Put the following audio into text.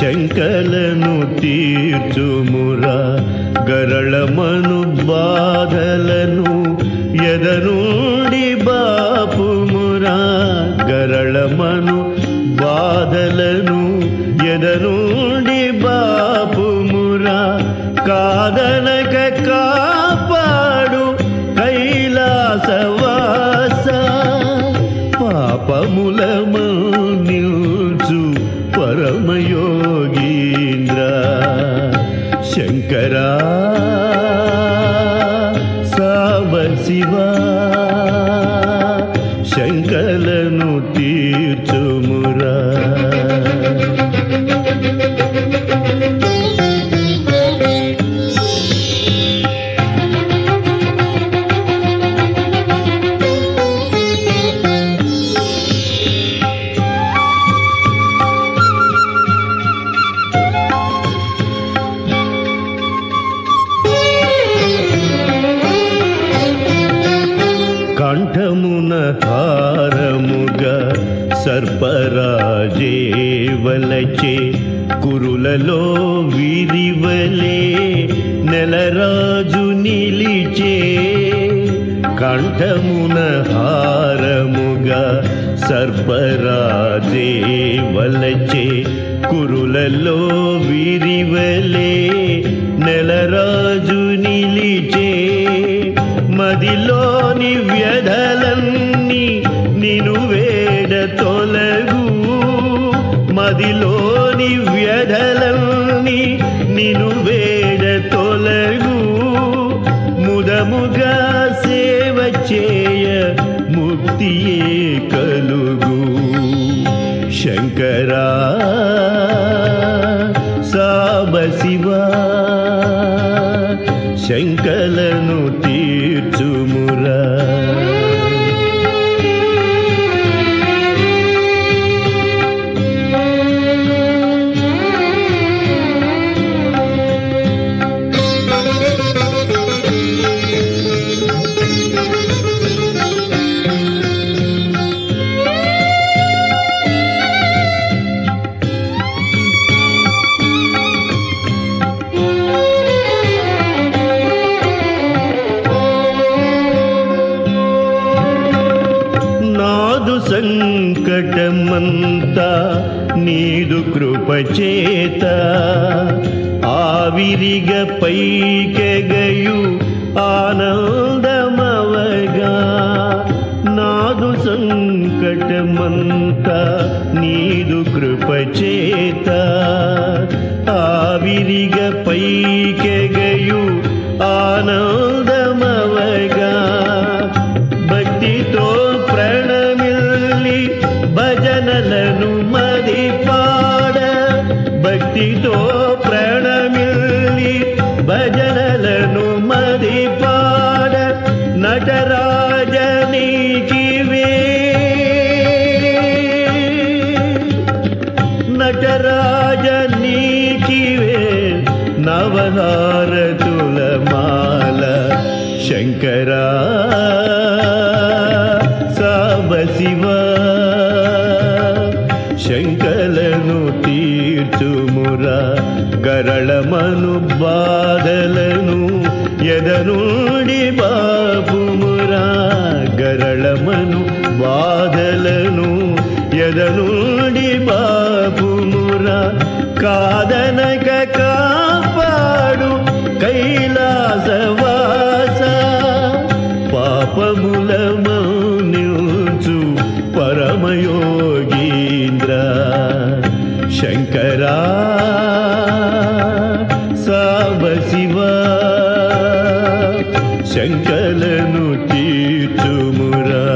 శంకలను తీర్చుమురా గరళమను బాధలను ఎదనుండి బాపుమురా గరళమను బాధలను ఎదనుండి బాపుమురా కాదనక కాపా శంకలను తీర్చుమురా. హారముగా సర్పరాజేవలచే కురులలో విరివలే నెలరాజు నిలిచే కంఠమున హారముగా సర్పరాజేవలచే కురులలో విరివలే నెలరాజు నిలిచే మదిలోని వ్యధల వ్యధలన్నీ నిను వేడ తొలగు. మదిలోని వ్యధలన్నీ నిను వేడ తొలగు. ముదముగా సేవ చేయ ముక్తియే కలుగు. శంకరా సాబ శివా శంకలను తీర్చుమురా. సంకటమంతా నీదు కృపచేత. ఆవిరిగ పైకెగయు ఆనందమవగా. నాదు సంకటమంతా నీదు కృపచేత. ఆవిరిగ పైకెగయు ఆనంద భక్తితో ప్రణమిల్లి భజనలను మది పాడ నటరాజనీకివే నటరాజనీకివే నవహారతుల తీర్చుమురా గరళమను బాధలను ఎదనుడి బాపుమురా గరళమను బాధలను ఎదనుడి బాపుమురా కాదనక శంకరా సాంబ శివా శంకలను తీర్చుమురా.